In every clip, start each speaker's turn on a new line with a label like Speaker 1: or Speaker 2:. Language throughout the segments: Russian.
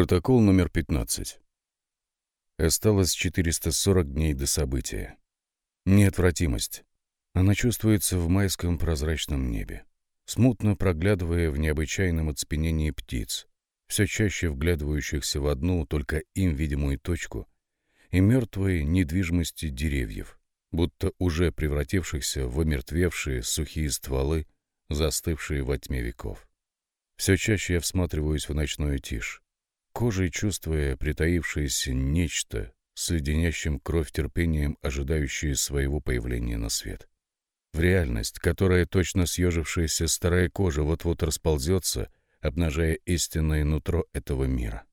Speaker 1: Протокол номер 15. Осталось 440 дней до события. Неотвратимость. Она чувствуется в майском прозрачном небе, смутно проглядывая в необычайном оцепенении птиц, все чаще вглядывающихся в одну, только им видимую точку, и мертвой недвижимости деревьев, будто уже превратившихся в омертвевшие сухие стволы, застывшие во тьме веков. Все чаще я всматриваюсь в ночную тишь, Кожей чувствуя притаившееся нечто, с леденящим кровь терпением ожидающее своего появления на свет. В реальность, которая точно съежившаяся старая кожа вот-вот расползется, обнажая истинное нутро этого мира.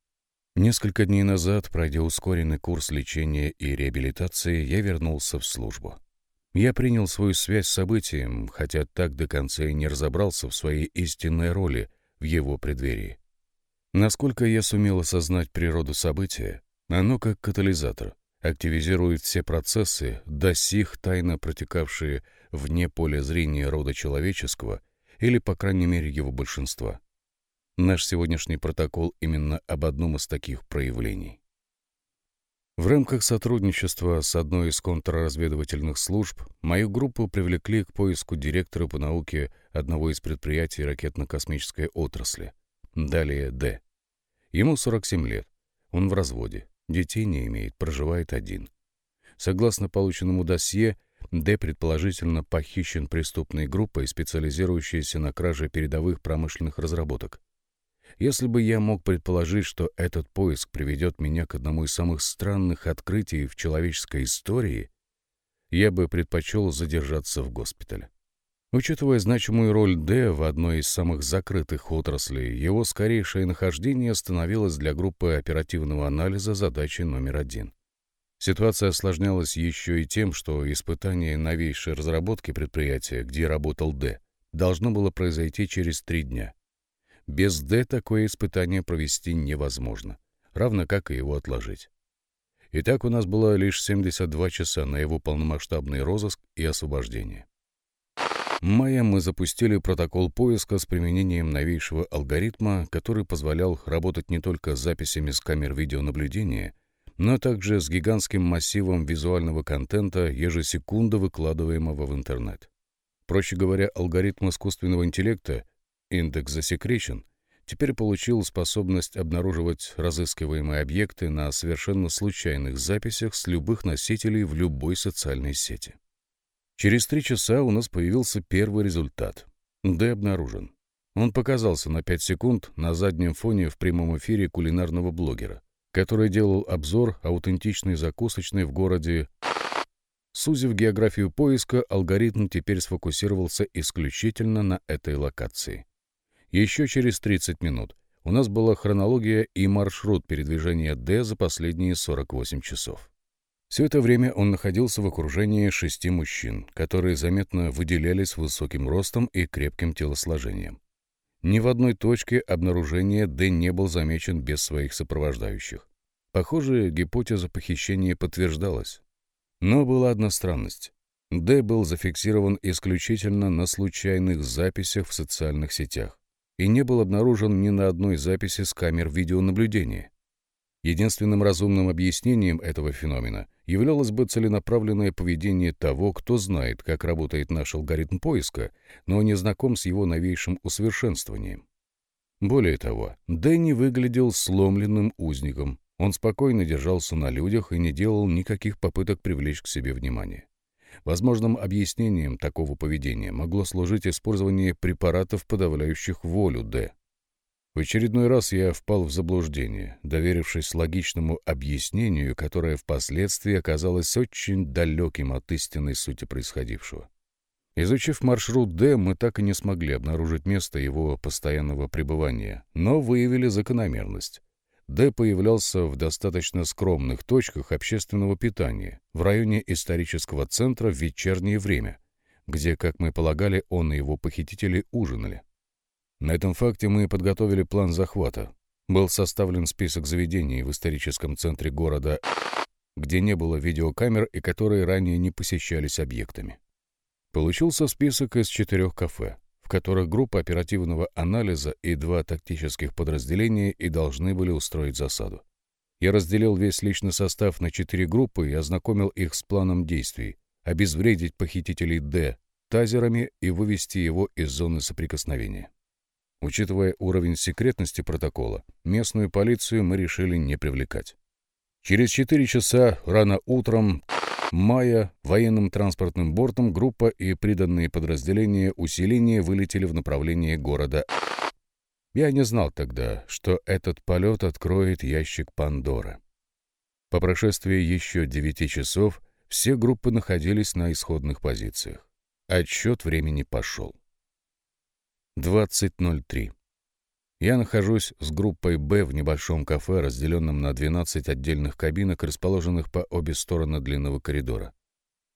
Speaker 1: Несколько дней назад, пройдя ускоренный курс лечения и реабилитации, я вернулся в службу. Я принял свою связь с событием, хотя так до конца и не разобрался в своей истинной роли в его преддверии. Насколько я сумел осознать природу события, оно как катализатор активизирует все процессы, до сих тайно протекавшие вне поля зрения рода человеческого или, по крайней мере, его большинства. Наш сегодняшний протокол именно об одном из таких проявлений. В рамках сотрудничества с одной из контрразведывательных служб мою группу привлекли к поиску директора по науке одного из предприятий ракетно-космической отрасли, далее Д. Ему 47 лет. Он в разводе, детей не имеет, проживает один. Согласно полученному досье, Д предположительно похищен преступной группой, специализирующейся на краже передовых промышленных разработок. Если бы я мог предположить, что этот поиск приведет меня к одному из самых странных открытий в человеческой истории, я бы предпочел задержаться в госпитале. Учитывая значимую роль Д в одной из самых закрытых отраслей, его скорейшее нахождение становилось для группы оперативного анализа задачей номер один. Ситуация осложнялась еще и тем, что испытание новейшей разработки предприятия, где работал Д, должно было произойти через три дня. Без Д такое испытание провести невозможно, равно как и его отложить. Итак, у нас было лишь 72 часа на его полномасштабный розыск и освобождение мая мы запустили протокол поиска с применением новейшего алгоритма, который позволял работать не только с записями с камер видеонаблюдения, но также с гигантским массивом визуального контента, ежесекунда выкладываемого в интернет. Проще говоря, алгоритм искусственного интеллекта, индекс засекречен, теперь получил способность обнаруживать разыскиваемые объекты на совершенно случайных записях с любых носителей в любой социальной сети. Через три часа у нас появился первый результат. Д обнаружен. Он показался на пять секунд на заднем фоне в прямом эфире кулинарного блогера, который делал обзор аутентичной закусочной в городе... Сузив географию поиска, алгоритм теперь сфокусировался исключительно на этой локации. Еще через 30 минут у нас была хронология и маршрут передвижения Д за последние 48 часов. Все это время он находился в окружении шести мужчин, которые заметно выделялись высоким ростом и крепким телосложением. Ни в одной точке обнаружения Дэн не был замечен без своих сопровождающих. Похоже, гипотеза похищения подтверждалась. Но была одна странность. Д был зафиксирован исключительно на случайных записях в социальных сетях и не был обнаружен ни на одной записи с камер видеонаблюдения. Единственным разумным объяснением этого феномена являлось бы целенаправленное поведение того, кто знает, как работает наш алгоритм поиска, но не знаком с его новейшим усовершенствованием. Более того, Дэнни выглядел сломленным узником. Он спокойно держался на людях и не делал никаких попыток привлечь к себе внимание. Возможным объяснением такого поведения могло служить использование препаратов, подавляющих волю Д, в очередной раз я впал в заблуждение, доверившись логичному объяснению, которое впоследствии оказалось очень далеким от истинной сути происходившего. Изучив маршрут «Д», мы так и не смогли обнаружить место его постоянного пребывания, но выявили закономерность. «Д» появлялся в достаточно скромных точках общественного питания в районе исторического центра в вечернее время, где, как мы полагали, он и его похитители ужинали. На этом факте мы подготовили план захвата. Был составлен список заведений в историческом центре города, где не было видеокамер и которые ранее не посещались объектами. Получился список из четырех кафе, в которых группа оперативного анализа и два тактических подразделения и должны были устроить засаду. Я разделил весь личный состав на четыре группы и ознакомил их с планом действий, обезвредить похитителей Д тазерами и вывести его из зоны соприкосновения. Учитывая уровень секретности протокола, местную полицию мы решили не привлекать. Через 4 часа рано утром мая военным транспортным бортом группа и приданные подразделения усиления вылетели в направлении города. Я не знал тогда, что этот полет откроет ящик Пандоры. По прошествии еще 9 часов все группы находились на исходных позициях. Отсчет времени пошел. 20.03. Я нахожусь с группой «Б» в небольшом кафе, разделенном на 12 отдельных кабинок, расположенных по обе стороны длинного коридора.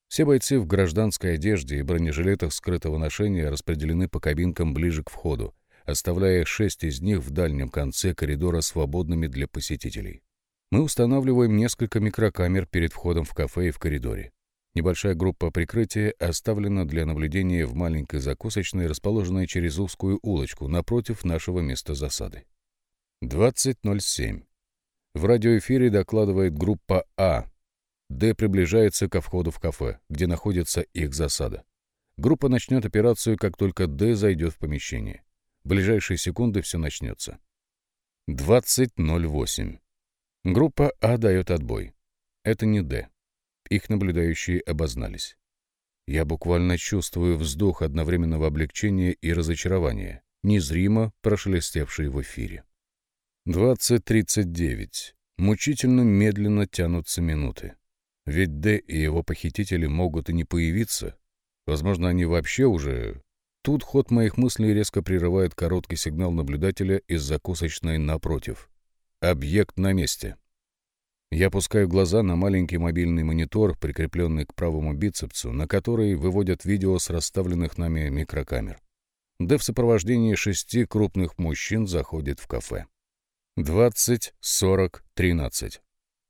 Speaker 1: Все бойцы в гражданской одежде и бронежилетах скрытого ношения распределены по кабинкам ближе к входу, оставляя шесть из них в дальнем конце коридора свободными для посетителей. Мы устанавливаем несколько микрокамер перед входом в кафе и в коридоре. Небольшая группа прикрытия оставлена для наблюдения в маленькой закусочной, расположенной через узкую улочку напротив нашего места засады. 20.07. В радиоэфире докладывает группа А. Д приближается ко входу в кафе, где находится их засада. Группа начнет операцию, как только Д зайдет в помещение. В ближайшие секунды все начнется. 20.08. Группа А дает отбой. Это не Д их наблюдающие обознались. Я буквально чувствую вздох одновременного облегчения и разочарования, незримо прошелестевший в эфире. 20.39. Мучительно медленно тянутся минуты. Ведь Д и его похитители могут и не появиться. Возможно, они вообще уже... Тут ход моих мыслей резко прерывает короткий сигнал наблюдателя из закусочной напротив. «Объект на месте». Я пускаю глаза на маленький мобильный монитор, прикрепленный к правому бицепсу, на который выводят видео с расставленных нами микрокамер. Дэ в сопровождении шести крупных мужчин заходит в кафе. 20.40.13.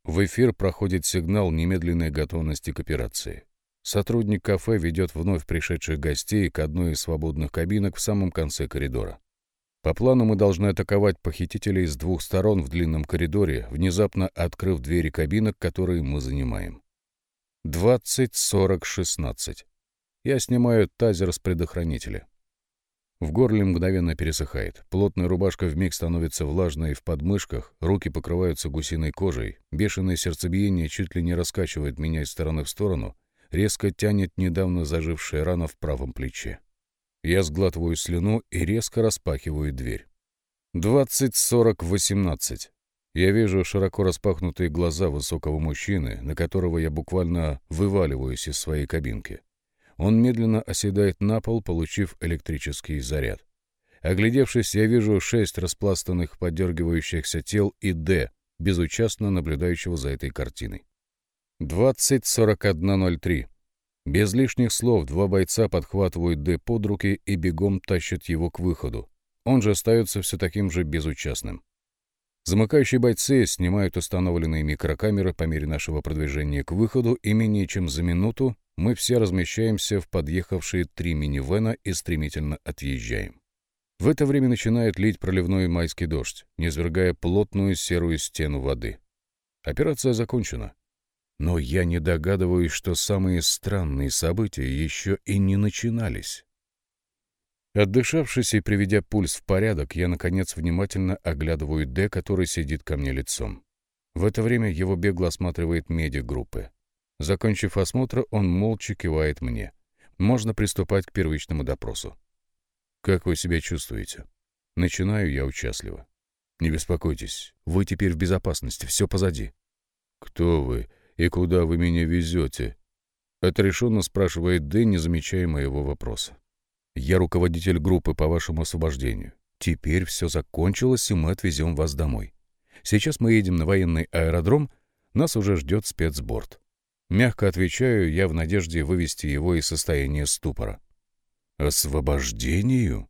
Speaker 1: В эфир проходит сигнал немедленной готовности к операции. Сотрудник кафе ведет вновь пришедших гостей к одной из свободных кабинок в самом конце коридора. По плану мы должны атаковать похитителей с двух сторон в длинном коридоре, внезапно открыв двери кабинок, которые мы занимаем. 20-40-16. Я снимаю тазер с предохранителя. В горле мгновенно пересыхает. Плотная рубашка вмиг становится влажной в подмышках, руки покрываются гусиной кожей, бешеное сердцебиение чуть ли не раскачивает меня из стороны в сторону, резко тянет недавно зажившая рана в правом плече. Я сглатываю слюну и резко распахиваю дверь. 20-40-18. Я вижу широко распахнутые глаза высокого мужчины, на которого я буквально вываливаюсь из своей кабинки. Он медленно оседает на пол, получив электрический заряд. Оглядевшись, я вижу шесть распластанных, подергивающихся тел и Д, безучастно наблюдающего за этой картиной. 20.41.03. Без лишних слов два бойца подхватывают Д под руки и бегом тащат его к выходу. Он же остается все таким же безучастным. Замыкающие бойцы снимают установленные микрокамеры по мере нашего продвижения к выходу, и менее чем за минуту мы все размещаемся в подъехавшие три минивэна и стремительно отъезжаем. В это время начинает лить проливной майский дождь, низвергая плотную серую стену воды. Операция закончена. Но я не догадываюсь, что самые странные события еще и не начинались. Отдышавшись и приведя пульс в порядок, я, наконец, внимательно оглядываю Д, который сидит ко мне лицом. В это время его бегло осматривает меди группы. Закончив осмотр, он молча кивает мне. Можно приступать к первичному допросу. «Как вы себя чувствуете?» Начинаю я участливо. «Не беспокойтесь, вы теперь в безопасности, все позади». «Кто вы? и куда вы меня везете?» — отрешенно спрашивает Дэн, не замечая моего вопроса. «Я руководитель группы по вашему освобождению. Теперь все закончилось, и мы отвезем вас домой. Сейчас мы едем на военный аэродром, нас уже ждет спецборд». Мягко отвечаю я в надежде вывести его из состояния ступора. «Освобождению?»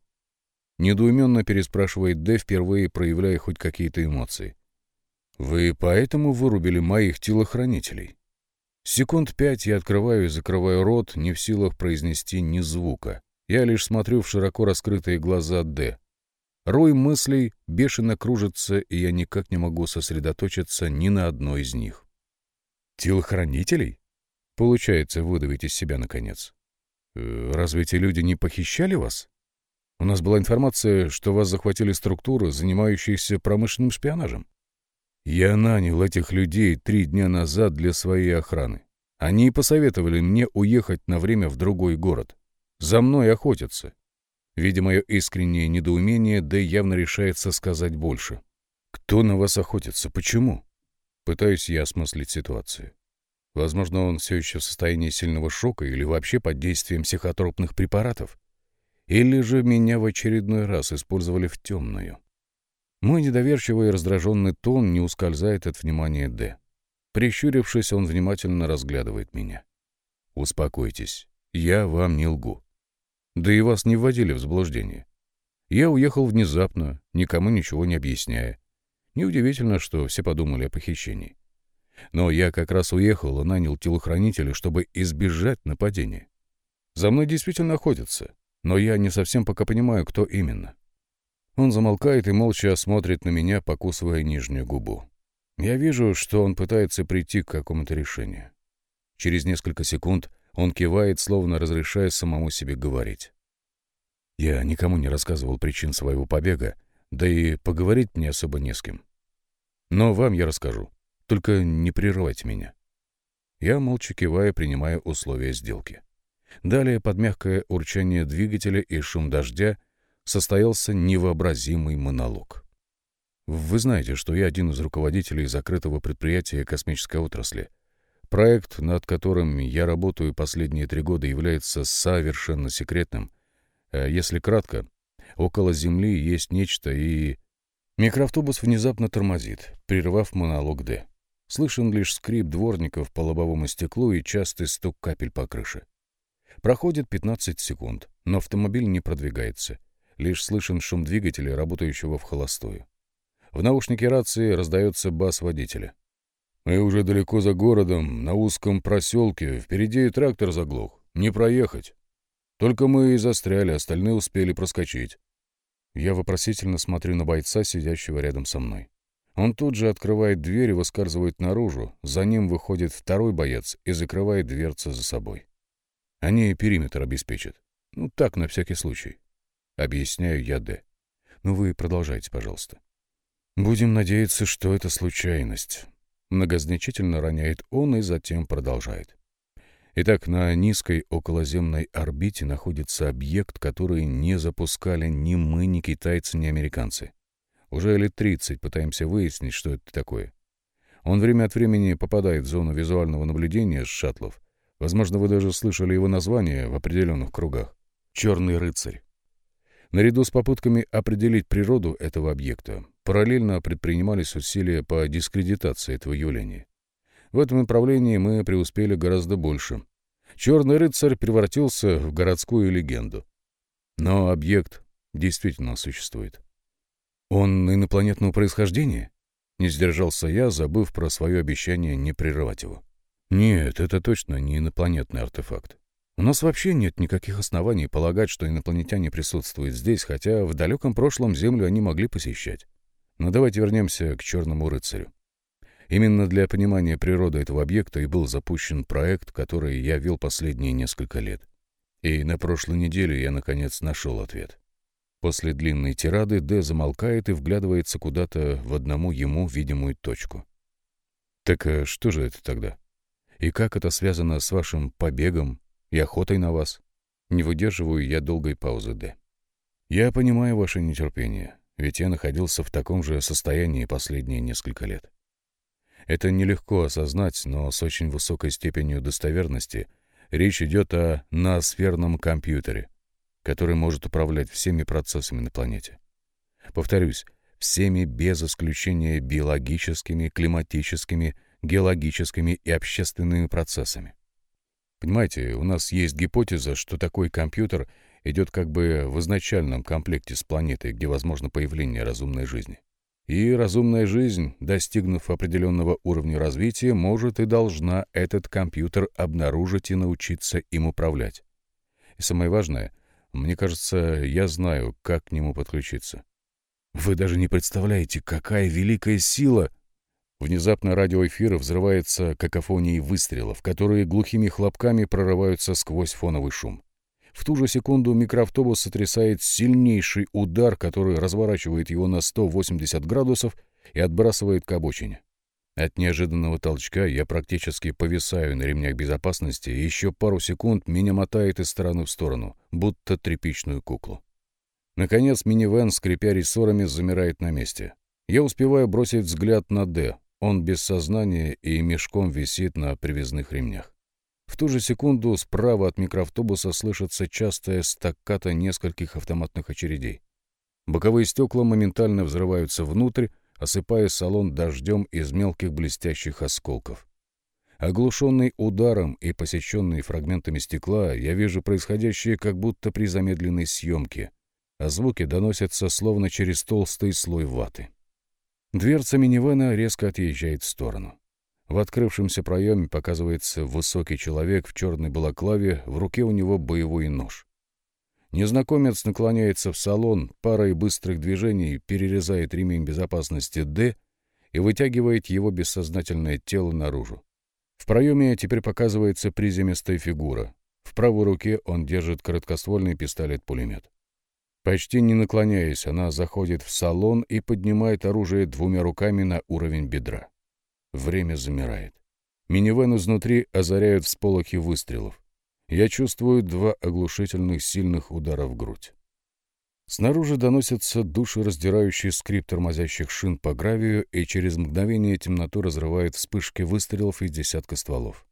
Speaker 1: Недоуменно переспрашивает Дэ, впервые проявляя хоть какие-то эмоции. «Вы поэтому вырубили моих телохранителей?» Секунд пять я открываю и закрываю рот, не в силах произнести ни звука. Я лишь смотрю в широко раскрытые глаза Д. Рой мыслей бешено кружится, и я никак не могу сосредоточиться ни на одной из них. «Телохранителей?» Получается, выдавить из себя наконец. Э, «Разве эти люди не похищали вас? У нас была информация, что вас захватили структуры, занимающиеся промышленным шпионажем. Я нанял этих людей три дня назад для своей охраны. Они посоветовали мне уехать на время в другой город. За мной охотятся. Видя мое искреннее недоумение, да явно решается сказать больше. «Кто на вас охотится? Почему?» Пытаюсь я осмыслить ситуацию. Возможно, он все еще в состоянии сильного шока или вообще под действием психотропных препаратов. Или же меня в очередной раз использовали в темную. Мой недоверчивый и раздраженный тон не ускользает от внимания Д. Прищурившись, он внимательно разглядывает меня. «Успокойтесь, я вам не лгу. Да и вас не вводили в заблуждение. Я уехал внезапно, никому ничего не объясняя. Неудивительно, что все подумали о похищении. Но я как раз уехал и нанял телохранителя, чтобы избежать нападения. За мной действительно охотятся, но я не совсем пока понимаю, кто именно. Он замолкает и молча смотрит на меня, покусывая нижнюю губу. Я вижу, что он пытается прийти к какому-то решению. Через несколько секунд он кивает, словно разрешая самому себе говорить. Я никому не рассказывал причин своего побега, да и поговорить мне особо не с кем. Но вам я расскажу. Только не прерывайте меня. Я молча киваю, принимая условия сделки. Далее под мягкое урчание двигателя и шум дождя — состоялся невообразимый монолог. Вы знаете, что я один из руководителей закрытого предприятия космической отрасли. Проект, над которым я работаю последние три года, является совершенно секретным. Э, если кратко, около Земли есть нечто и... Микроавтобус внезапно тормозит, прервав монолог Д. Слышен лишь скрип дворников по лобовому стеклу и частый стук капель по крыше. Проходит 15 секунд, но автомобиль не продвигается — Лишь слышен шум двигателя, работающего в холостую. В наушнике рации раздается бас водителя. «Мы уже далеко за городом, на узком проселке, впереди трактор заглох. Не проехать. Только мы и застряли, остальные успели проскочить». Я вопросительно смотрю на бойца, сидящего рядом со мной. Он тут же открывает дверь и выскальзывает наружу. За ним выходит второй боец и закрывает дверцы за собой. Они периметр обеспечат. Ну, так, на всякий случай. Объясняю я Д. Но вы продолжайте, пожалуйста. Будем надеяться, что это случайность. Многозначительно роняет он и затем продолжает. Итак, на низкой околоземной орбите находится объект, который не запускали ни мы, ни китайцы, ни американцы. Уже лет 30 пытаемся выяснить, что это такое. Он время от времени попадает в зону визуального наблюдения с шаттлов. Возможно, вы даже слышали его название в определенных кругах. «Черный рыцарь». Наряду с попытками определить природу этого объекта, параллельно предпринимались усилия по дискредитации этого явления. В этом направлении мы преуспели гораздо больше. Черный рыцарь превратился в городскую легенду. Но объект действительно существует. «Он инопланетного происхождения?» Не сдержался я, забыв про свое обещание не прерывать его. «Нет, это точно не инопланетный артефакт. Нас вообще нет никаких оснований полагать, что инопланетяне присутствуют здесь, хотя в далеком прошлом Землю они могли посещать. Но давайте вернемся к «Черному рыцарю». Именно для понимания природы этого объекта и был запущен проект, который я вел последние несколько лет. И на прошлой неделе я, наконец, нашел ответ. После длинной тирады Д замолкает и вглядывается куда-то в одному ему видимую точку. «Так а что же это тогда? И как это связано с вашим побегом и охотой на вас. Не выдерживаю я долгой паузы, Д. Я понимаю ваше нетерпение, ведь я находился в таком же состоянии последние несколько лет. Это нелегко осознать, но с очень высокой степенью достоверности речь идет о ноосферном компьютере, который может управлять всеми процессами на планете. Повторюсь, всеми без исключения биологическими, климатическими, геологическими и общественными процессами. Понимаете, у нас есть гипотеза, что такой компьютер идет как бы в изначальном комплекте с планетой, где возможно появление разумной жизни. И разумная жизнь, достигнув определенного уровня развития, может и должна этот компьютер обнаружить и научиться им управлять. И самое важное, мне кажется, я знаю, как к нему подключиться. Вы даже не представляете, какая великая сила Внезапно радиоэфир взрывается какофонией выстрелов, которые глухими хлопками прорываются сквозь фоновый шум. В ту же секунду микроавтобус сотрясает сильнейший удар, который разворачивает его на 180 градусов и отбрасывает к обочине. От неожиданного толчка я практически повисаю на ремнях безопасности, и еще пару секунд меня мотает из стороны в сторону, будто тряпичную куклу. Наконец минивэн, скрипя рессорами, замирает на месте. Я успеваю бросить взгляд на «Д», он без сознания и мешком висит на привязных ремнях. В ту же секунду справа от микроавтобуса слышится частая стакката нескольких автоматных очередей. Боковые стекла моментально взрываются внутрь, осыпая салон дождем из мелких блестящих осколков. Оглушенный ударом и посеченный фрагментами стекла, я вижу происходящее как будто при замедленной съемке, а звуки доносятся словно через толстый слой ваты. Дверца минивэна резко отъезжает в сторону. В открывшемся проеме показывается высокий человек в черной балаклаве, в руке у него боевой нож. Незнакомец наклоняется в салон, парой быстрых движений перерезает ремень безопасности «Д» и вытягивает его бессознательное тело наружу. В проеме теперь показывается приземистая фигура. В правой руке он держит короткоствольный пистолет-пулемет. Почти не наклоняясь, она заходит в салон и поднимает оружие двумя руками на уровень бедра. Время замирает. Минивэн изнутри озаряют всполохи выстрелов. Я чувствую два оглушительных сильных удара в грудь. Снаружи доносится душераздирающий скрип тормозящих шин по гравию, и через мгновение темноту разрывает вспышки выстрелов и десятка стволов.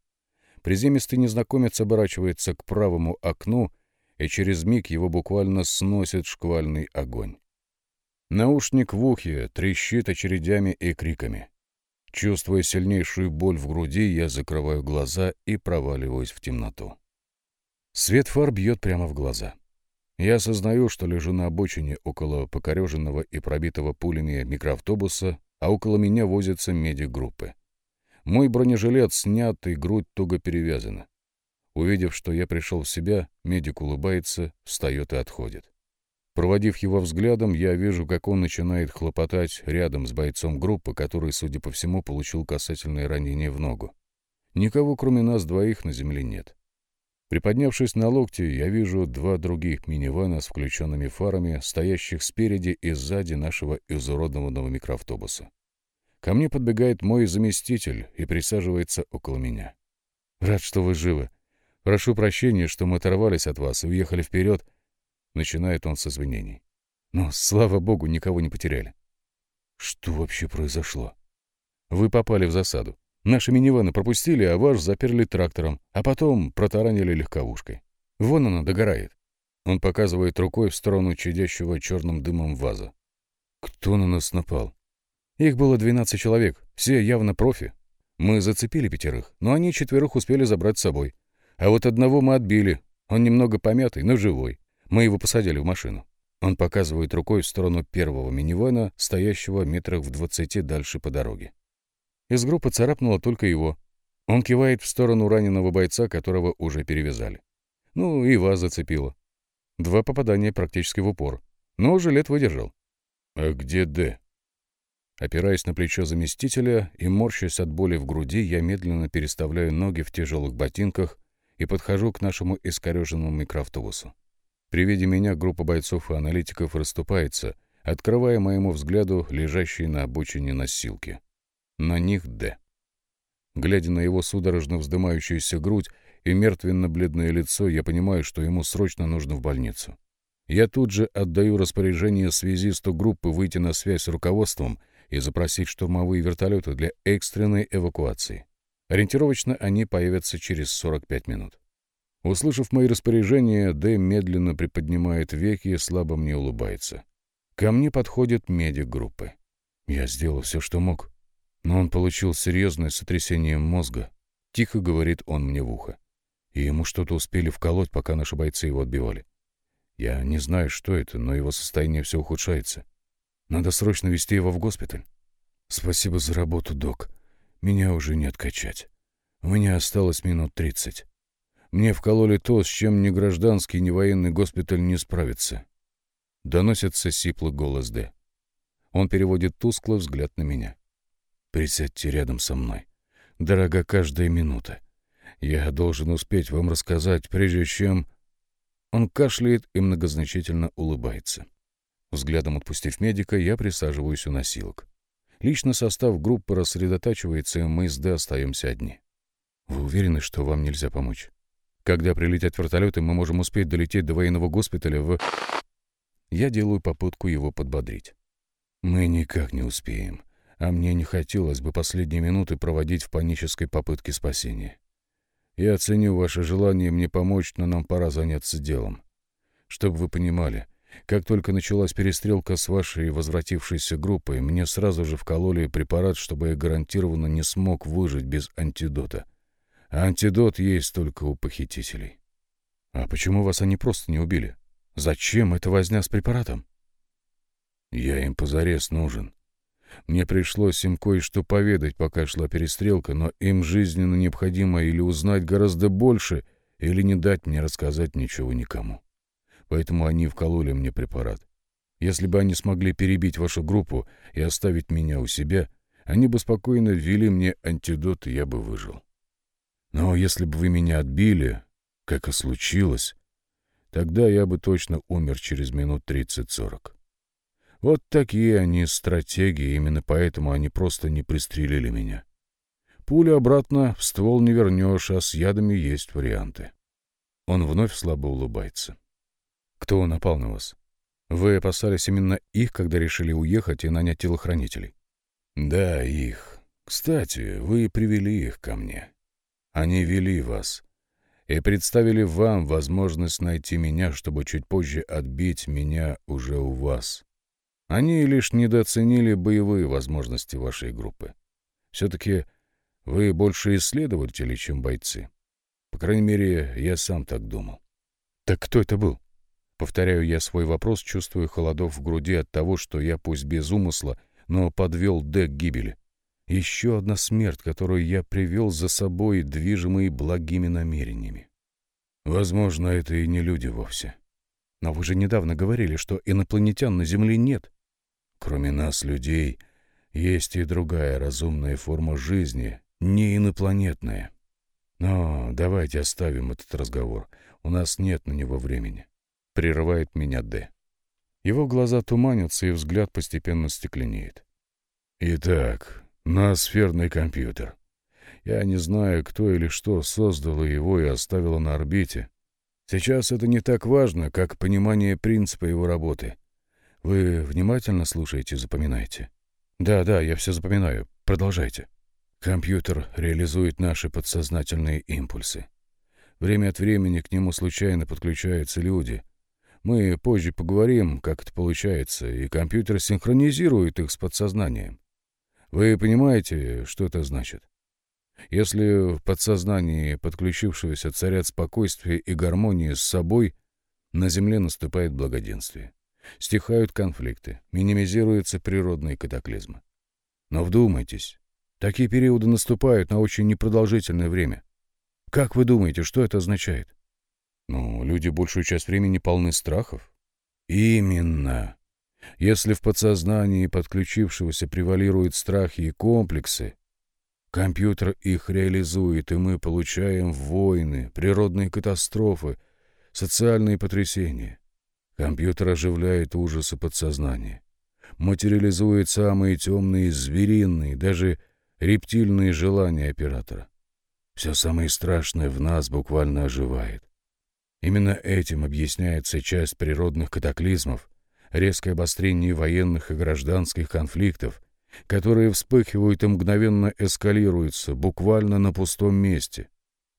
Speaker 1: Приземистый незнакомец оборачивается к правому окну и через миг его буквально сносит шквальный огонь. Наушник в ухе трещит очередями и криками. Чувствуя сильнейшую боль в груди, я закрываю глаза и проваливаюсь в темноту. Свет фар бьет прямо в глаза. Я осознаю, что лежу на обочине около покореженного и пробитого пулями микроавтобуса, а около меня возятся медик-группы. Мой бронежилет снят и грудь туго перевязана. Увидев, что я пришел в себя, медик улыбается, встает и отходит. Проводив его взглядом, я вижу, как он начинает хлопотать рядом с бойцом группы, который, судя по всему, получил касательное ранение в ногу. Никого, кроме нас двоих, на земле нет. Приподнявшись на локте, я вижу два других минивана с включенными фарами, стоящих спереди и сзади нашего изуродованного микроавтобуса. Ко мне подбегает мой заместитель и присаживается около меня. «Рад, что вы живы. Прошу прощения, что мы оторвались от вас и уехали вперед. Начинает он с извинений. Но, слава богу, никого не потеряли. Что вообще произошло? Вы попали в засаду. Наши миниваны пропустили, а ваш заперли трактором, а потом протаранили легковушкой. Вон она догорает. Он показывает рукой в сторону чадящего черным дымом ваза. Кто на нас напал? Их было 12 человек, все явно профи. Мы зацепили пятерых, но они четверых успели забрать с собой, а вот одного мы отбили. Он немного помятый, но живой. Мы его посадили в машину. Он показывает рукой в сторону первого минивэна, стоящего метрах в двадцати дальше по дороге. Из группы царапнуло только его. Он кивает в сторону раненого бойца, которого уже перевязали. Ну, и вас зацепило. Два попадания практически в упор. Но жилет выдержал. «А где Д?» Опираясь на плечо заместителя и морщась от боли в груди, я медленно переставляю ноги в тяжелых ботинках и подхожу к нашему искореженному микроавтобусу. При виде меня группа бойцов и аналитиков расступается, открывая моему взгляду лежащие на обочине носилки. На них Д. Глядя на его судорожно вздымающуюся грудь и мертвенно-бледное лицо, я понимаю, что ему срочно нужно в больницу. Я тут же отдаю распоряжение связисту группы выйти на связь с руководством и запросить штурмовые вертолеты для экстренной эвакуации. Ориентировочно они появятся через 45 минут. Услышав мои распоряжения, Дэ медленно приподнимает веки и слабо мне улыбается. Ко мне подходит медик группы. Я сделал все, что мог, но он получил серьезное сотрясение мозга. Тихо говорит он мне в ухо. И ему что-то успели вколоть, пока наши бойцы его отбивали. Я не знаю, что это, но его состояние все ухудшается. Надо срочно везти его в госпиталь. Спасибо за работу, док. Меня уже не откачать. У меня осталось минут тридцать. Мне вкололи то, с чем ни гражданский, ни военный госпиталь не справится. Доносится сиплый голос Д. Он переводит тускло взгляд на меня. «Присядьте рядом со мной. Дорога каждая минута. Я должен успеть вам рассказать, прежде чем...» Он кашляет и многозначительно улыбается. Взглядом отпустив медика, я присаживаюсь у носилок. Лично состав группы рассредотачивается, и мы с Д остаемся одни. Вы уверены, что вам нельзя помочь? Когда прилетят вертолеты, мы можем успеть долететь до военного госпиталя в... Я делаю попытку его подбодрить. Мы никак не успеем, а мне не хотелось бы последние минуты проводить в панической попытке спасения. Я оценю ваше желание мне помочь, но нам пора заняться делом. Чтобы вы понимали, как только началась перестрелка с вашей возвратившейся группой, мне сразу же вкололи препарат, чтобы я гарантированно не смог выжить без антидота. А антидот есть только у похитителей. А почему вас они просто не убили? Зачем эта возня с препаратом? Я им позарез нужен. Мне пришлось им кое-что поведать, пока шла перестрелка, но им жизненно необходимо или узнать гораздо больше, или не дать мне рассказать ничего никому поэтому они вкололи мне препарат. Если бы они смогли перебить вашу группу и оставить меня у себя, они бы спокойно ввели мне антидот, и я бы выжил. Но если бы вы меня отбили, как и случилось, тогда я бы точно умер через минут 30-40. Вот такие они стратегии, именно поэтому они просто не пристрелили меня. Пулю обратно в ствол не вернешь, а с ядами есть варианты. Он вновь слабо улыбается. Кто напал на вас? Вы опасались именно их, когда решили уехать и нанять телохранителей? Да, их. Кстати, вы привели их ко мне. Они вели вас и представили вам возможность найти меня, чтобы чуть позже отбить меня уже у вас. Они лишь недооценили боевые возможности вашей группы. Все-таки вы больше исследователи, чем бойцы. По крайней мере, я сам так думал. Так кто это был? Повторяю я свой вопрос, чувствуя холодов в груди от того, что я пусть без умысла, но подвел Д к гибели. Еще одна смерть, которую я привел за собой, движимые благими намерениями. Возможно, это и не люди вовсе. Но вы же недавно говорили, что инопланетян на Земле нет. Кроме нас, людей, есть и другая разумная форма жизни, не инопланетная. Но давайте оставим этот разговор. У нас нет на него времени. — прерывает меня Д. Его глаза туманятся, и взгляд постепенно стекленеет. «Итак, ноосферный компьютер. Я не знаю, кто или что создало его и оставило на орбите. Сейчас это не так важно, как понимание принципа его работы. Вы внимательно слушаете и запоминаете?» «Да, да, я все запоминаю. Продолжайте». Компьютер реализует наши подсознательные импульсы. Время от времени к нему случайно подключаются люди — мы позже поговорим, как это получается, и компьютер синхронизирует их с подсознанием. Вы понимаете, что это значит? Если в подсознании подключившегося царят спокойствие и гармония с собой, на Земле наступает благоденствие. Стихают конфликты, минимизируются природные катаклизмы. Но вдумайтесь, такие периоды наступают на очень непродолжительное время. Как вы думаете, что это означает? Но люди большую часть времени полны страхов. Именно. Если в подсознании подключившегося превалируют страхи и комплексы, компьютер их реализует, и мы получаем войны, природные катастрофы, социальные потрясения. Компьютер оживляет ужасы подсознания, материализует самые темные звериные, даже рептильные желания оператора. Все самое страшное в нас буквально оживает. Именно этим объясняется часть природных катаклизмов, резкое обострение военных и гражданских конфликтов, которые вспыхивают и мгновенно эскалируются буквально на пустом месте.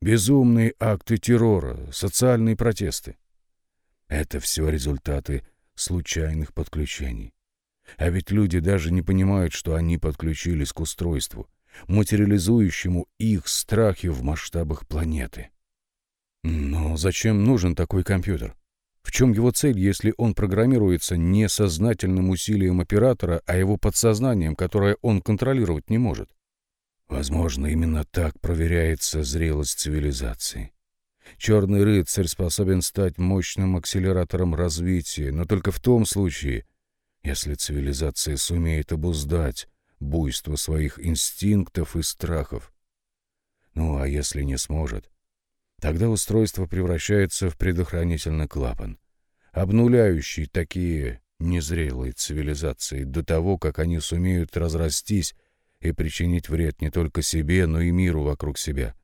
Speaker 1: Безумные акты террора, социальные протесты. Это все результаты случайных подключений. А ведь люди даже не понимают, что они подключились к устройству, материализующему их страхи в масштабах планеты. Но зачем нужен такой компьютер? В чем его цель, если он программируется не сознательным усилием оператора, а его подсознанием, которое он контролировать не может? Возможно, именно так проверяется зрелость цивилизации. Черный рыцарь способен стать мощным акселератором развития, но только в том случае, если цивилизация сумеет обуздать буйство своих инстинктов и страхов. Ну а если не сможет, Тогда устройство превращается в предохранительный клапан, обнуляющий такие незрелые цивилизации до того, как они сумеют разрастись и причинить вред не только себе, но и миру вокруг себя.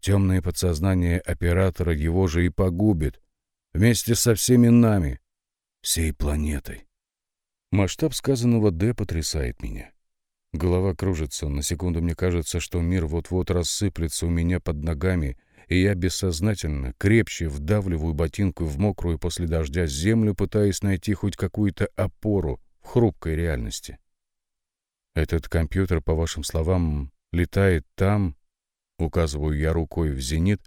Speaker 1: Темное подсознание оператора его же и погубит, вместе со всеми нами, всей планетой. Масштаб сказанного «Д» потрясает меня. Голова кружится, на секунду мне кажется, что мир вот-вот рассыплется у меня под ногами, и я бессознательно крепче вдавливаю ботинку в мокрую после дождя землю, пытаясь найти хоть какую-то опору в хрупкой реальности. «Этот компьютер, по вашим словам, летает там...» Указываю я рукой в зенит.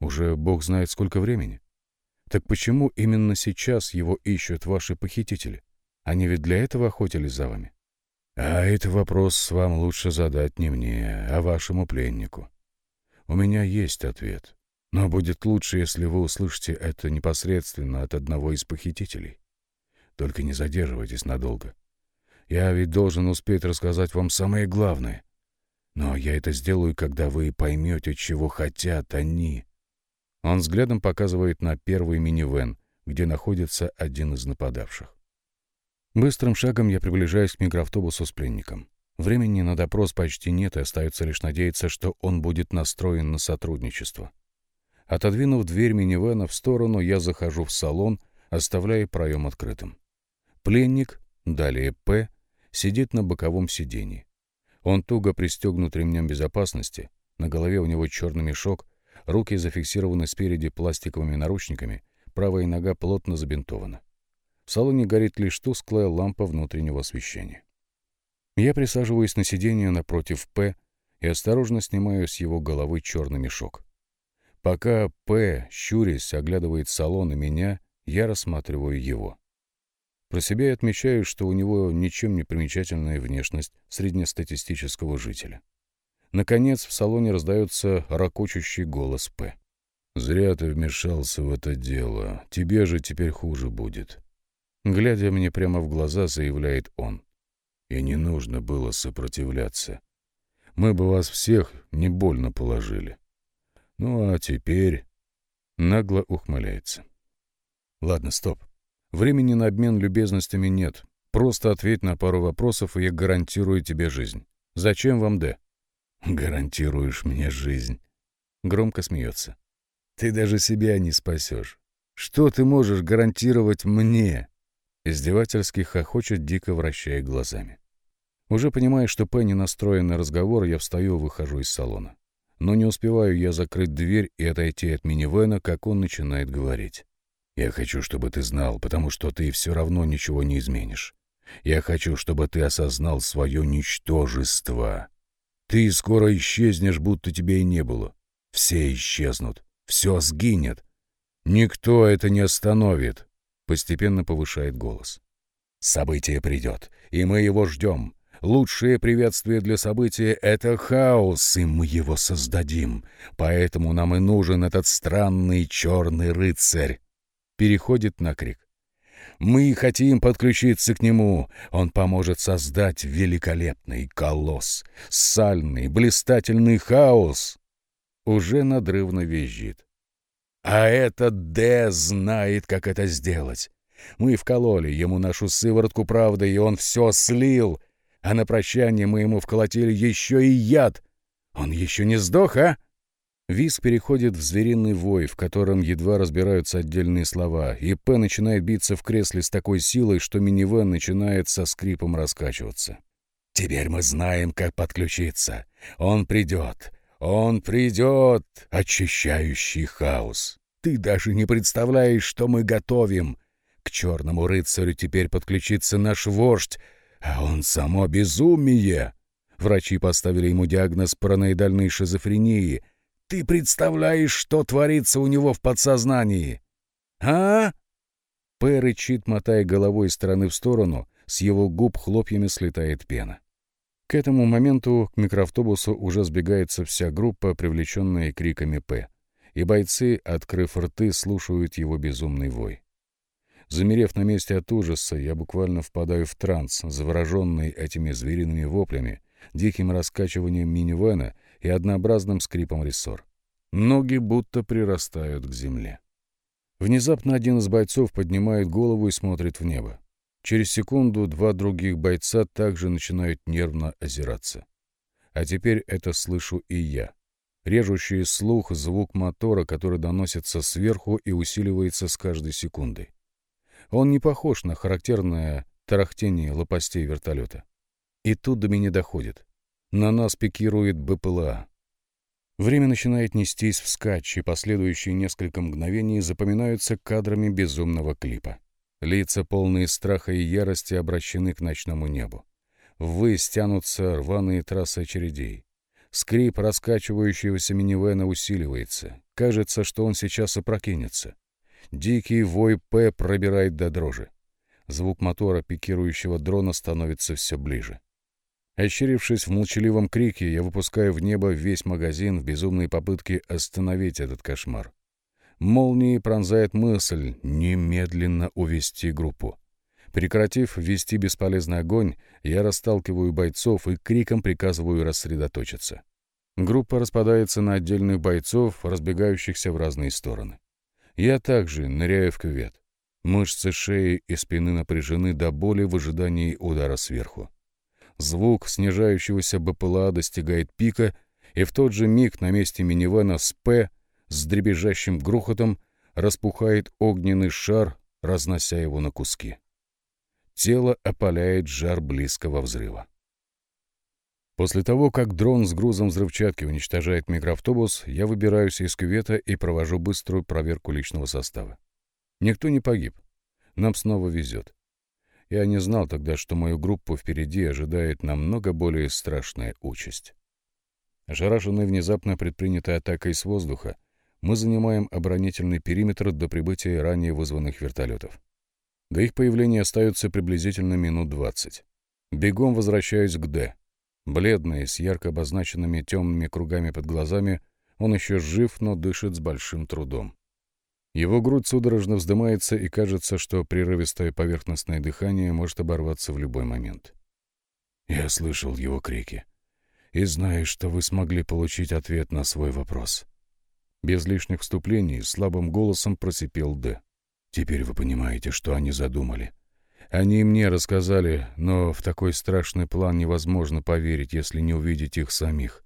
Speaker 1: «Уже бог знает, сколько времени. Так почему именно сейчас его ищут ваши похитители? Они ведь для этого охотились за вами?» «А это вопрос вам лучше задать не мне, а вашему пленнику», у меня есть ответ. Но будет лучше, если вы услышите это непосредственно от одного из похитителей. Только не задерживайтесь надолго. Я ведь должен успеть рассказать вам самое главное. Но я это сделаю, когда вы поймете, чего хотят они. Он взглядом показывает на первый минивэн, где находится один из нападавших. Быстрым шагом я приближаюсь к микроавтобусу с пленником. Времени на допрос почти нет, и остается лишь надеяться, что он будет настроен на сотрудничество. Отодвинув дверь минивэна в сторону, я захожу в салон, оставляя проем открытым. Пленник, далее П, сидит на боковом сиденье. Он туго пристегнут ремнем безопасности, на голове у него черный мешок, руки зафиксированы спереди пластиковыми наручниками, правая нога плотно забинтована. В салоне горит лишь тусклая лампа внутреннего освещения. Я присаживаюсь на сиденье напротив П и осторожно снимаю с его головы черный мешок. Пока П, щурясь, оглядывает салон и меня, я рассматриваю его. Про себя я отмечаю, что у него ничем не примечательная внешность среднестатистического жителя. Наконец в салоне раздается ракочущий голос П. «Зря ты вмешался в это дело. Тебе же теперь хуже будет». Глядя мне прямо в глаза, заявляет он. И не нужно было сопротивляться. Мы бы вас всех не больно положили. Ну а теперь...» Нагло ухмыляется. «Ладно, стоп. Времени на обмен любезностями нет. Просто ответь на пару вопросов, и я гарантирую тебе жизнь. Зачем вам Д?» «Гарантируешь мне жизнь». Громко смеется. «Ты даже себя не спасешь. Что ты можешь гарантировать мне?» Издевательски хохочет, дико вращая глазами. Уже понимая, что Пенни настроен на разговор, я встаю и выхожу из салона. Но не успеваю я закрыть дверь и отойти от минивэна, как он начинает говорить. «Я хочу, чтобы ты знал, потому что ты все равно ничего не изменишь. Я хочу, чтобы ты осознал свое ничтожество. Ты скоро исчезнешь, будто тебя и не было. Все исчезнут, все сгинет. Никто это не остановит. Постепенно повышает голос. «Событие придет, и мы его ждем. Лучшее приветствие для события — это хаос, и мы его создадим. Поэтому нам и нужен этот странный черный рыцарь!» Переходит на крик. Мы хотим подключиться к нему. Он поможет создать великолепный колосс, сальный, блистательный хаос. Уже надрывно визжит. А этот Д знает, как это сделать. Мы вкололи ему нашу сыворотку правды, и он все слил. А на прощание мы ему вколотили еще и яд. Он еще не сдох, а? Виск переходит в звериный вой, в котором едва разбираются отдельные слова, и П начинает биться в кресле с такой силой, что минивэн начинает со скрипом раскачиваться. «Теперь мы знаем, как подключиться. Он придет. Он придет, очищающий хаос. Ты даже не представляешь, что мы готовим. К черному рыцарю теперь подключится наш вождь, а он само безумие. Врачи поставили ему диагноз параноидальной шизофрении. Ты представляешь, что творится у него в подсознании? А? Пэ мотая головой из стороны в сторону, с его губ хлопьями слетает пена. К этому моменту к микроавтобусу уже сбегается вся группа, привлеченная криками «П», и бойцы, открыв рты, слушают его безумный вой. Замерев на месте от ужаса, я буквально впадаю в транс, завороженный этими звериными воплями, диким раскачиванием минивэна и однообразным скрипом рессор. Ноги будто прирастают к земле. Внезапно один из бойцов поднимает голову и смотрит в небо. Через секунду два других бойца также начинают нервно озираться. А теперь это слышу и я. Режущий слух звук мотора, который доносится сверху и усиливается с каждой секундой. Он не похож на характерное тарахтение лопастей вертолета. И тут до меня доходит. На нас пикирует БПЛА. Время начинает нестись вскачь, и последующие несколько мгновений запоминаются кадрами безумного клипа. Лица, полные страха и ярости, обращены к ночному небу. Ввысь стянутся рваные трассы очередей. Скрип раскачивающегося минивэна усиливается. Кажется, что он сейчас опрокинется. Дикий вой «П» пробирает до дрожи. Звук мотора пикирующего дрона становится все ближе. Ощерившись в молчаливом крике, я выпускаю в небо весь магазин в безумной попытке остановить этот кошмар молнией пронзает мысль немедленно увести группу. Прекратив вести бесполезный огонь, я расталкиваю бойцов и криком приказываю рассредоточиться. Группа распадается на отдельных бойцов, разбегающихся в разные стороны. Я также ныряю в кювет. Мышцы шеи и спины напряжены до боли в ожидании удара сверху. Звук снижающегося БПЛА достигает пика, и в тот же миг на месте минивэна с «П» С дребезжащим грохотом распухает огненный шар, разнося его на куски. Тело опаляет жар близкого взрыва. После того, как дрон с грузом взрывчатки уничтожает микроавтобус, я выбираюсь из кювета и провожу быструю проверку личного состава. Никто не погиб. Нам снова везет. Я не знал тогда, что мою группу впереди ожидает намного более страшная участь. Ошарашенный внезапно предпринятой атакой с воздуха, мы занимаем оборонительный периметр до прибытия ранее вызванных вертолетов. До их появления остается приблизительно минут 20. Бегом возвращаюсь к Д. Бледный, с ярко обозначенными темными кругами под глазами, он еще жив, но дышит с большим трудом. Его грудь судорожно вздымается, и кажется, что прерывистое поверхностное дыхание может оборваться в любой момент. Я слышал его крики. И знаю, что вы смогли получить ответ на свой вопрос. Без лишних вступлений слабым голосом просипел Д. «Теперь вы понимаете, что они задумали. Они мне рассказали, но в такой страшный план невозможно поверить, если не увидеть их самих.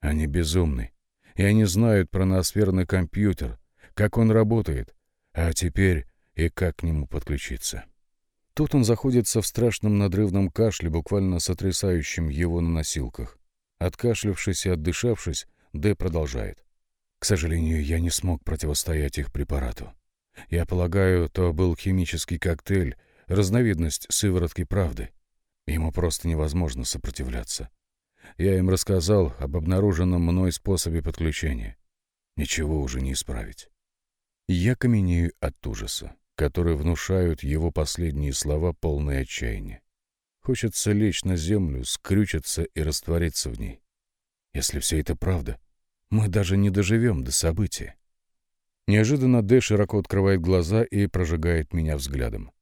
Speaker 1: Они безумны, и они знают про ноосферный компьютер, как он работает, а теперь и как к нему подключиться». Тут он заходится в страшном надрывном кашле, буквально сотрясающем его на носилках. Откашлявшись и отдышавшись, Д продолжает. К сожалению, я не смог противостоять их препарату. Я полагаю, то был химический коктейль, разновидность сыворотки правды. Ему просто невозможно сопротивляться. Я им рассказал об обнаруженном мной способе подключения. Ничего уже не исправить. Я каменею от ужаса, который внушают его последние слова полное отчаяние. Хочется лечь на землю, скрючиться и раствориться в ней. Если все это правда, мы даже не доживем до события. Неожиданно Дэ широко открывает глаза и прожигает меня взглядом.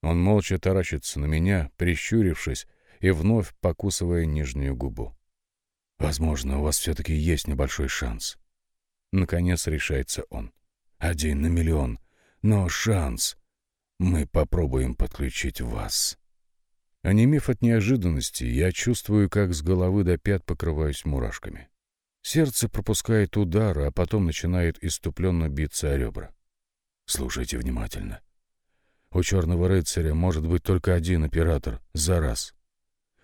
Speaker 1: Он молча таращится на меня, прищурившись и вновь покусывая нижнюю губу. «Возможно, у вас все-таки есть небольшой шанс». Наконец решается он. «Один на миллион, но шанс. Мы попробуем подключить вас». Онемев от неожиданности, я чувствую, как с головы до пят покрываюсь мурашками. Сердце пропускает удары, а потом начинает иступленно биться о ребра. Слушайте внимательно. У черного рыцаря может быть только один оператор за раз.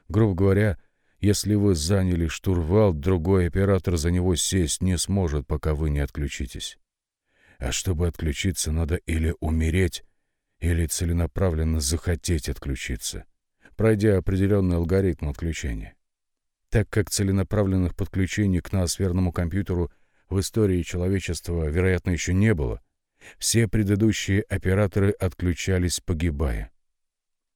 Speaker 1: Грубо говоря, если вы заняли штурвал, другой оператор за него сесть не сможет, пока вы не отключитесь. А чтобы отключиться, надо или умереть, или целенаправленно захотеть отключиться, пройдя определенный алгоритм отключения так как целенаправленных подключений к ноосферному компьютеру в истории человечества, вероятно, еще не было, все предыдущие операторы отключались, погибая.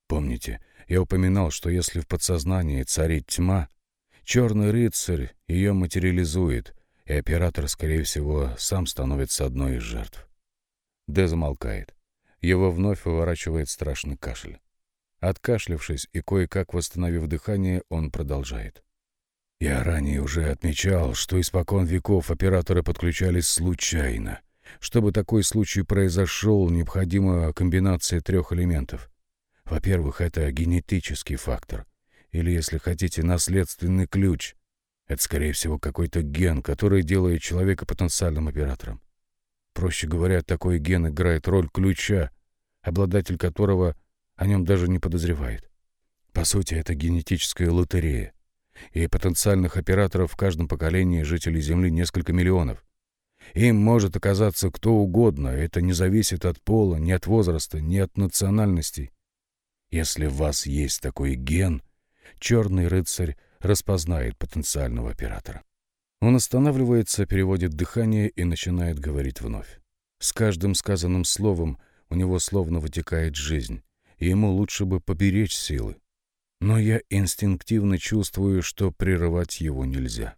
Speaker 1: Помните, я упоминал, что если в подсознании царит тьма, черный рыцарь ее материализует, и оператор, скорее всего, сам становится одной из жертв. Д замолкает. Его вновь выворачивает страшный кашель. Откашлившись и кое-как восстановив дыхание, он продолжает. Я ранее уже отмечал, что испокон веков операторы подключались случайно. Чтобы такой случай произошел, необходима комбинация трех элементов. Во-первых, это генетический фактор, или, если хотите, наследственный ключ. Это, скорее всего, какой-то ген, который делает человека потенциальным оператором. Проще говоря, такой ген играет роль ключа, обладатель которого о нем даже не подозревает. По сути, это генетическая лотерея и потенциальных операторов в каждом поколении жителей Земли несколько миллионов. Им может оказаться кто угодно, это не зависит от пола, ни от возраста, ни от национальности. Если в вас есть такой ген, черный рыцарь распознает потенциального оператора. Он останавливается, переводит дыхание и начинает говорить вновь. С каждым сказанным словом у него словно вытекает жизнь, и ему лучше бы поберечь силы, но я инстинктивно чувствую, что прерывать его нельзя.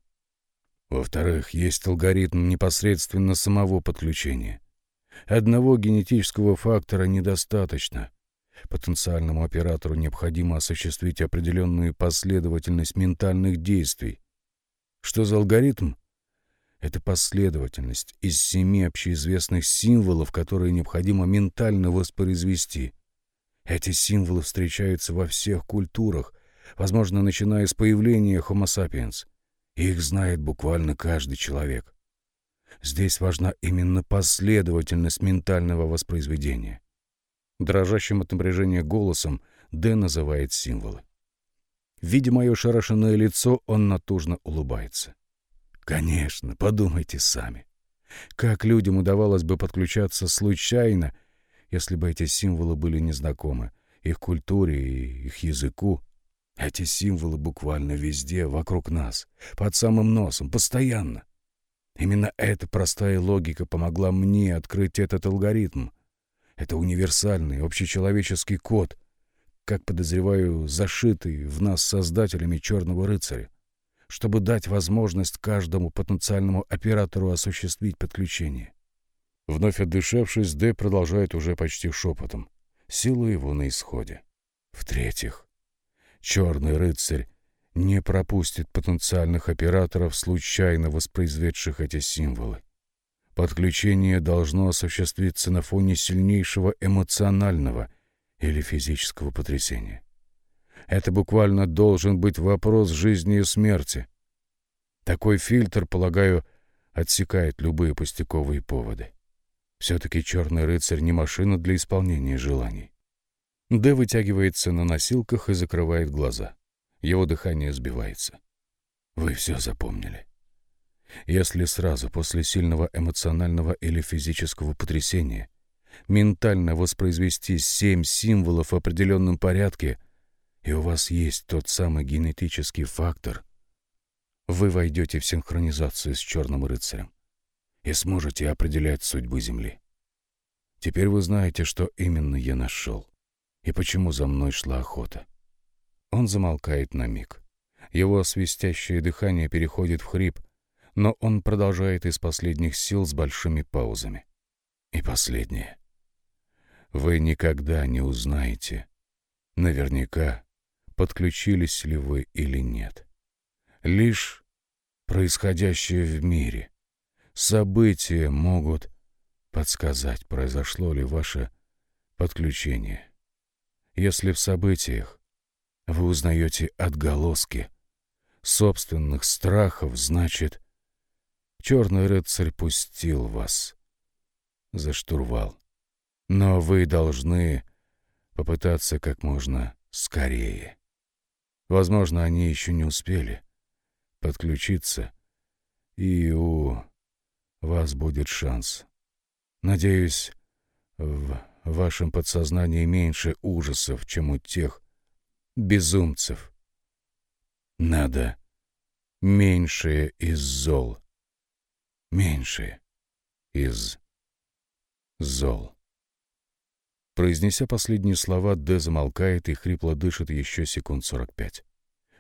Speaker 1: Во-вторых, есть алгоритм непосредственно самого подключения. Одного генетического фактора недостаточно. Потенциальному оператору необходимо осуществить определенную последовательность ментальных действий. Что за алгоритм? Это последовательность из семи общеизвестных символов, которые необходимо ментально воспроизвести — эти символы встречаются во всех культурах, возможно, начиная с появления Homo sapiens. Их знает буквально каждый человек. Здесь важна именно последовательность ментального воспроизведения. Дрожащим от напряжения голосом Дэ называет символы. Видя мое шарашенное лицо, он натужно улыбается. Конечно, подумайте сами. Как людям удавалось бы подключаться случайно если бы эти символы были незнакомы, их культуре и их языку. Эти символы буквально везде, вокруг нас, под самым носом, постоянно. Именно эта простая логика помогла мне открыть этот алгоритм. Это универсальный, общечеловеческий код, как подозреваю, зашитый в нас создателями «Черного рыцаря», чтобы дать возможность каждому потенциальному оператору осуществить подключение. Вновь отдышавшись, Д продолжает уже почти шепотом. Сила его на исходе. В-третьих, черный рыцарь не пропустит потенциальных операторов, случайно воспроизведших эти символы. Подключение должно осуществиться на фоне сильнейшего эмоционального или физического потрясения. Это буквально должен быть вопрос жизни и смерти. Такой фильтр, полагаю, отсекает любые пустяковые поводы. Все-таки черный рыцарь не машина для исполнения желаний. Д вытягивается на носилках и закрывает глаза. Его дыхание сбивается. Вы все запомнили. Если сразу после сильного эмоционального или физического потрясения ментально воспроизвести семь символов в определенном порядке, и у вас есть тот самый генетический фактор, вы войдете в синхронизацию с черным рыцарем и сможете определять судьбу Земли. Теперь вы знаете, что именно я нашел и почему за мной шла охота. Он замолкает на миг. Его свистящее дыхание переходит в хрип, но он продолжает из последних сил с большими паузами. И последнее. Вы никогда не узнаете, наверняка, подключились ли вы или нет. Лишь происходящее в мире события могут подсказать, произошло ли ваше подключение. Если в событиях вы узнаете отголоски собственных страхов, значит, черный рыцарь пустил вас за штурвал. Но вы должны попытаться как можно скорее. Возможно, они еще не успели подключиться, и у вас будет шанс. Надеюсь, в вашем подсознании меньше ужасов, чем у тех безумцев. Надо меньше из зол. меньше из зол. Произнеся последние слова, Д замолкает и хрипло дышит еще секунд сорок пять.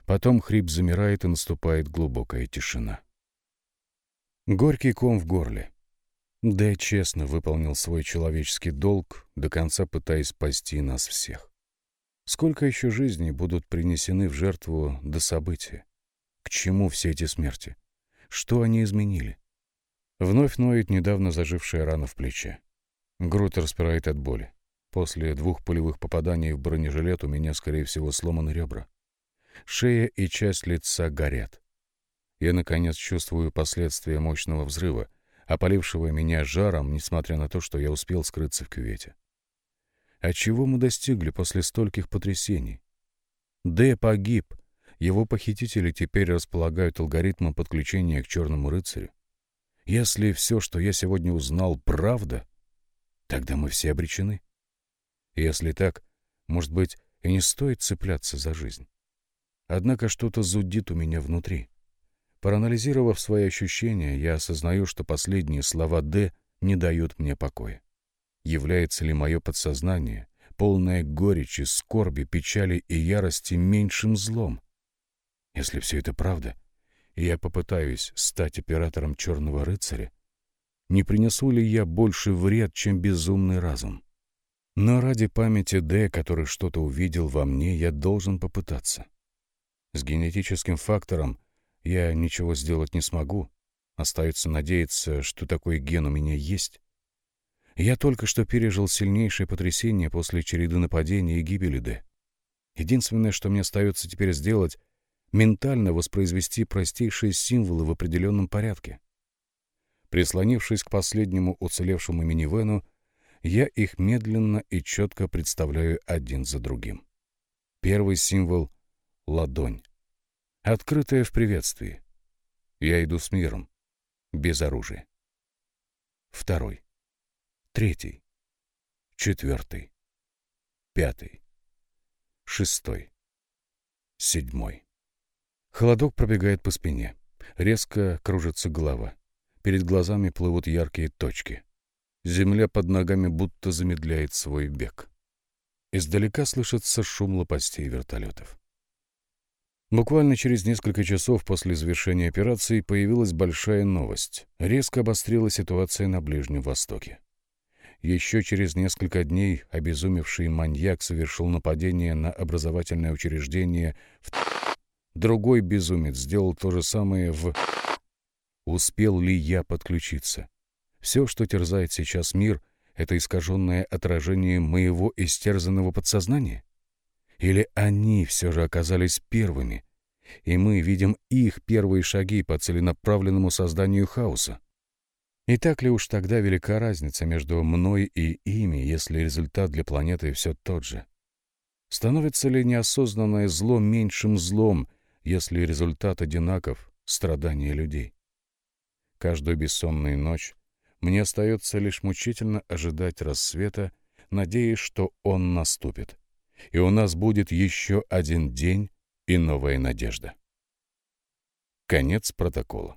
Speaker 1: Потом хрип замирает и наступает глубокая тишина. Горький ком в горле. Дэ честно выполнил свой человеческий долг, до конца пытаясь спасти нас всех. Сколько еще жизней будут принесены в жертву до события? К чему все эти смерти? Что они изменили? Вновь ноет недавно зажившая рана в плече. Грудь распирает от боли. После двух пулевых попаданий в бронежилет у меня, скорее всего, сломаны ребра. Шея и часть лица горят. Я, наконец, чувствую последствия мощного взрыва, опалившего меня жаром, несмотря на то, что я успел скрыться в кювете. А чего мы достигли после стольких потрясений? Д погиб. Его похитители теперь располагают алгоритмом подключения к черному рыцарю. Если все, что я сегодня узнал, правда, тогда мы все обречены. Если так, может быть, и не стоит цепляться за жизнь. Однако что-то зудит у меня внутри. Проанализировав свои ощущения, я осознаю, что последние слова «Д» не дают мне покоя. Является ли мое подсознание, полное горечи, скорби, печали и ярости, меньшим злом? Если все это правда, и я попытаюсь стать оператором «Черного рыцаря», не принесу ли я больше вред, чем безумный разум? Но ради памяти Д, который что-то увидел во мне, я должен попытаться. С генетическим фактором я ничего сделать не смогу. Остается надеяться, что такой ген у меня есть. Я только что пережил сильнейшее потрясение после череды нападений и гибели Д. Единственное, что мне остается теперь сделать, ментально воспроизвести простейшие символы в определенном порядке. Прислонившись к последнему уцелевшему минивену, я их медленно и четко представляю один за другим. Первый символ — ладонь открытая в приветствии. Я иду с миром, без оружия. Второй. Третий. Четвертый. Пятый. Шестой. Седьмой. Холодок пробегает по спине. Резко кружится голова. Перед глазами плывут яркие точки. Земля под ногами будто замедляет свой бег. Издалека слышится шум лопастей вертолетов. Буквально через несколько часов после завершения операции появилась большая новость. Резко обострилась ситуация на Ближнем Востоке. Еще через несколько дней обезумевший маньяк совершил нападение на образовательное учреждение в... Другой безумец сделал то же самое в... Успел ли я подключиться? Все, что терзает сейчас мир, это искаженное отражение моего истерзанного подсознания? Или они все же оказались первыми, и мы видим их первые шаги по целенаправленному созданию хаоса? И так ли уж тогда велика разница между мной и ими, если результат для планеты все тот же? Становится ли неосознанное зло меньшим злом, если результат одинаков — страдания людей? Каждую бессонную ночь мне остается лишь мучительно ожидать рассвета, надеясь, что он наступит и у нас будет еще один день и новая надежда. Конец протокола.